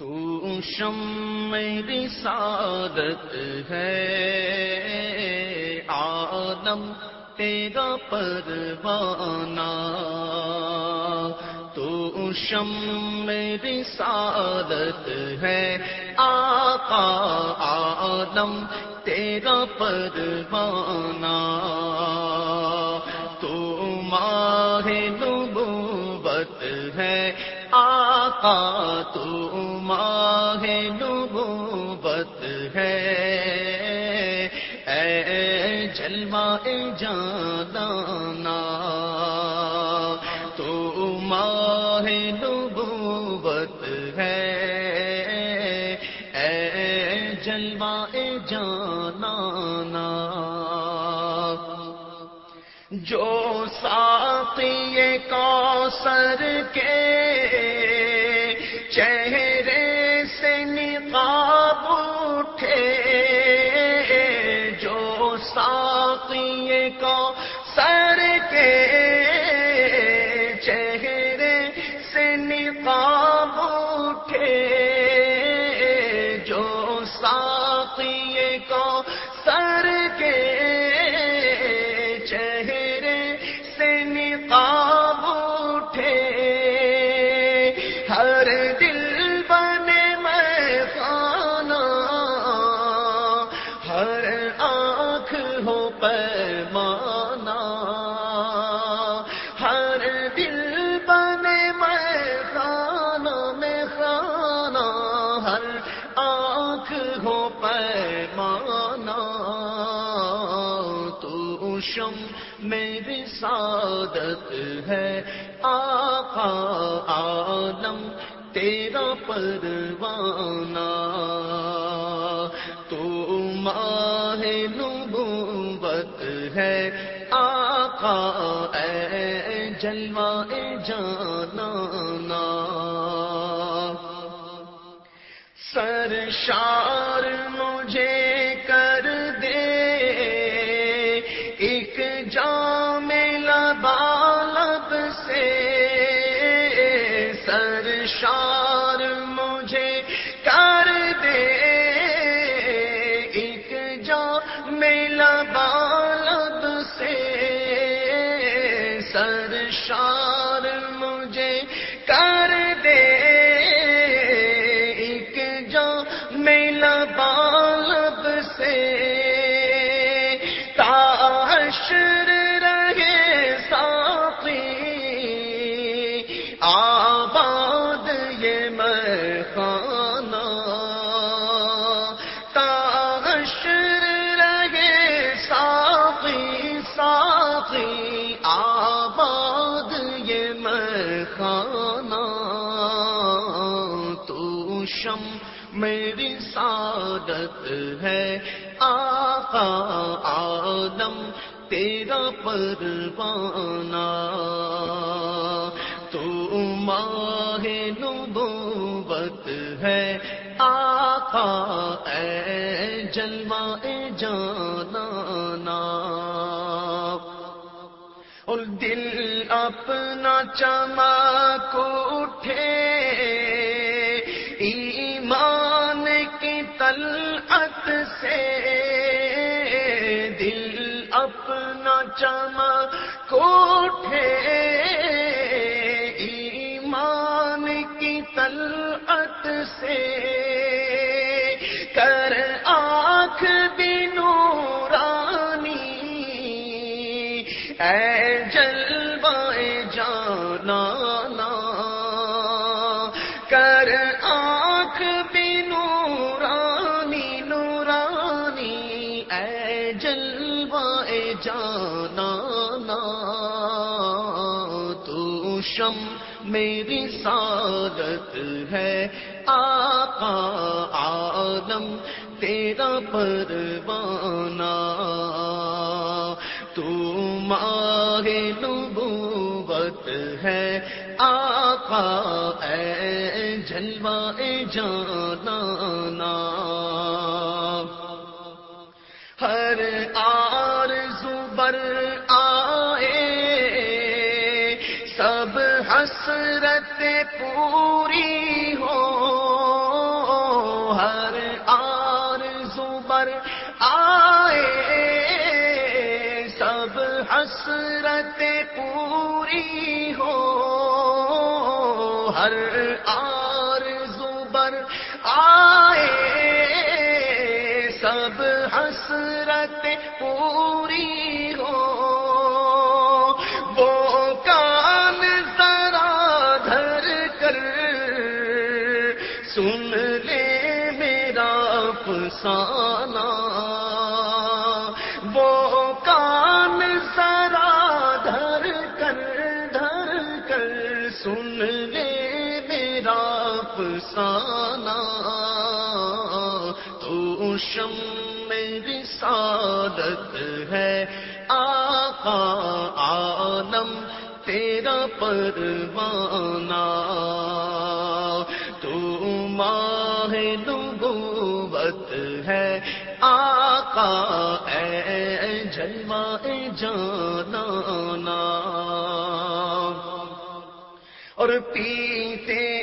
تو شم میری سعادت ہے۔ عالم تیرا پروانہ۔ تو شم میری سعادت ہے۔ آقا عالم تیرا پروانہ۔ تو ماہ نبوت ہے۔ آقا تو ماہ نبوت ہے۔ اے جلوہ جانا تو ماہ نبوت ہے۔ اے جلوہ جانا جو ساتھی کو سر کے چہرے سے نقاب اٹھے جو ساقی کو سر کے چہرے سے نقاب اٹھے۔ آنکھ ہو پیمانہ ہر دل بنے میں خانہ میں خانہ، ہر آنکھ ہو پیمانہ تو شم میری سعادت ہے، آقا عالم، تیرا پروانہ۔ تو ماہ نبوت ہے۔ آقا، اے جلوہ جانا سرشار مجھے کر دے۔ ایک جام لبالب سے۔ سرشار مجھے میلا بالب سے تاشر رہے ساتھی آباد یہ میں تاشر رہے ساتھی ساتھی آباد یہ میں تو شم میری سعادت ہے۔ آقا آدم، تیرا پروانہ۔ تو ماہ نبوت ہے۔ آقا، اے جلوہ جانا اور دل اپنا چمک اٹھے۔ سے دل اپنا چما کوٹھے ایمان کی تلعت سے جلوائے جانا تو شم میری سعادت ہے۔ آقا عالم تیرا پروانہ۔ تو ماہ نبوت ہے۔ آقا، اے جلوہ جانا پوری ہو ہر آر زبر آئے۔ سب حسرت پوری ہو ہر آر زبر آئے۔ فسانہ وہ کان ذرا دھر کر دھر کر، سن لے میرا فسانہ تو شم میری سعادت ہے، آقا عالم، تیرا پروانہ۔ آقا اے جلوہ اے جانانا۔ اور پیتے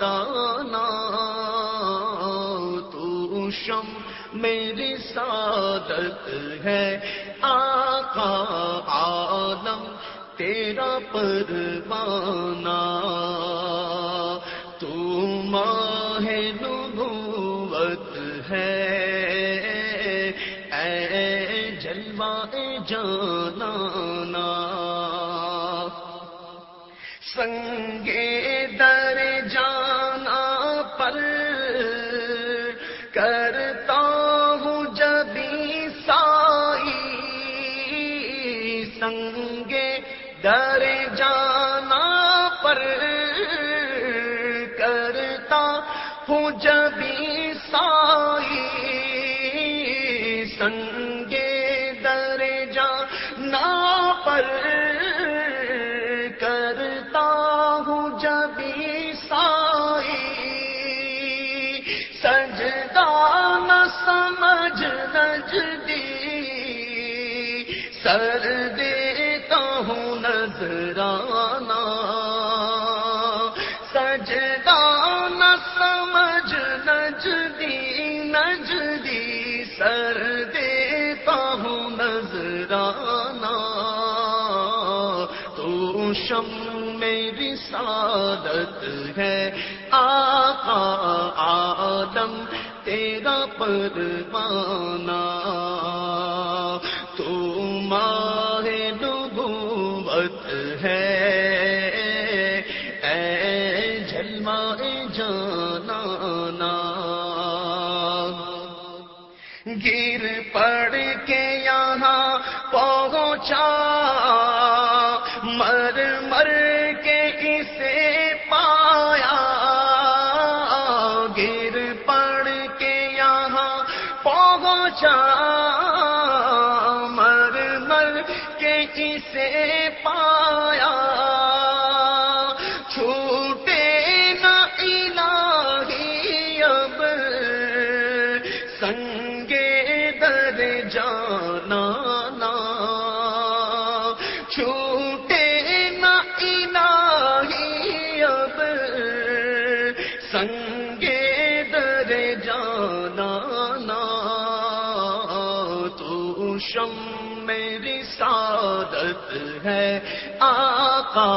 دانا، تو شم میری سعادت ہے۔ آقا عالم، تیرا پروانہ۔ تو ماہ نبوت ہے۔ اے جلوہ جانانا۔ سنگے در جانا نظرانہ سجدہ نہ سمجھ، نجدی نجدی، سر دیتا ہوں نظرانہ۔ تو شم میری سعادت ہے، آقا عالم تیرا پروانہ پہنچا۔ مر مر کے اسے پایا۔ گر پڑ کے یہاں پہنچا۔ مر مر کے اسے پایا۔ چھوٹے نہ الہی اب سنگے در جانا چھوٹے نہ الہی اب سنگے در جانا نا تو شم میری سعادت ہے آقا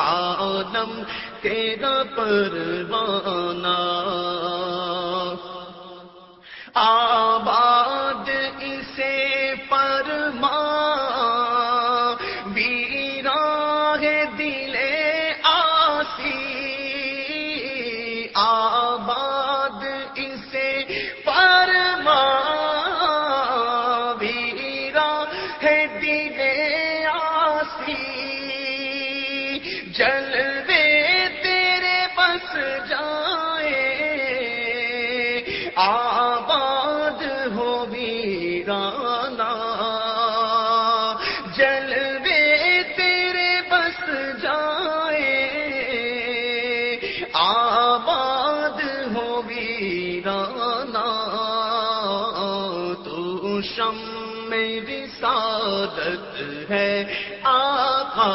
عالم تیرا پروانہ آباد آباد ہو ویرانا جلوے تیرے بس جائے۔ آباد ہو ویرانا تو شم میری سعادت ہے، آقا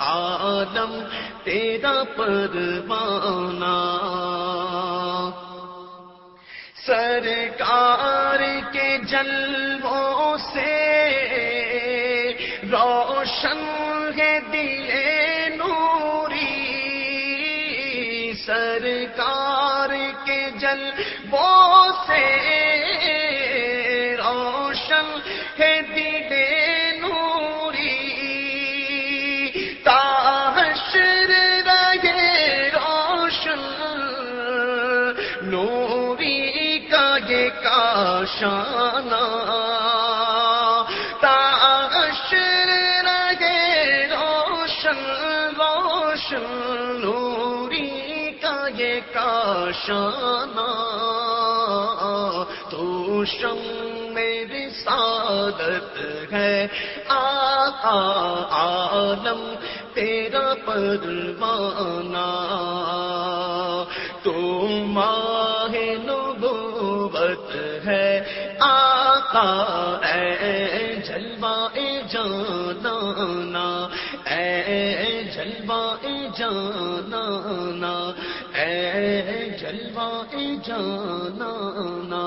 عالم، تیرا پروانہ سرکار کے جلووں سے روشن ہے دیے نوری۔ سرکار کے جلووں سے شانہ۔ تاشر رہے روشن روشن نوری کا یہ کاشانہ تو شم میری سعادت ہے، آقا عالم، تیرا پروانہ۔ تو ماہ نبوت ہے۔ آقا اے جلوہ جانانا۔ اے جلوہ جانانا۔ اے جلوہ جانانا۔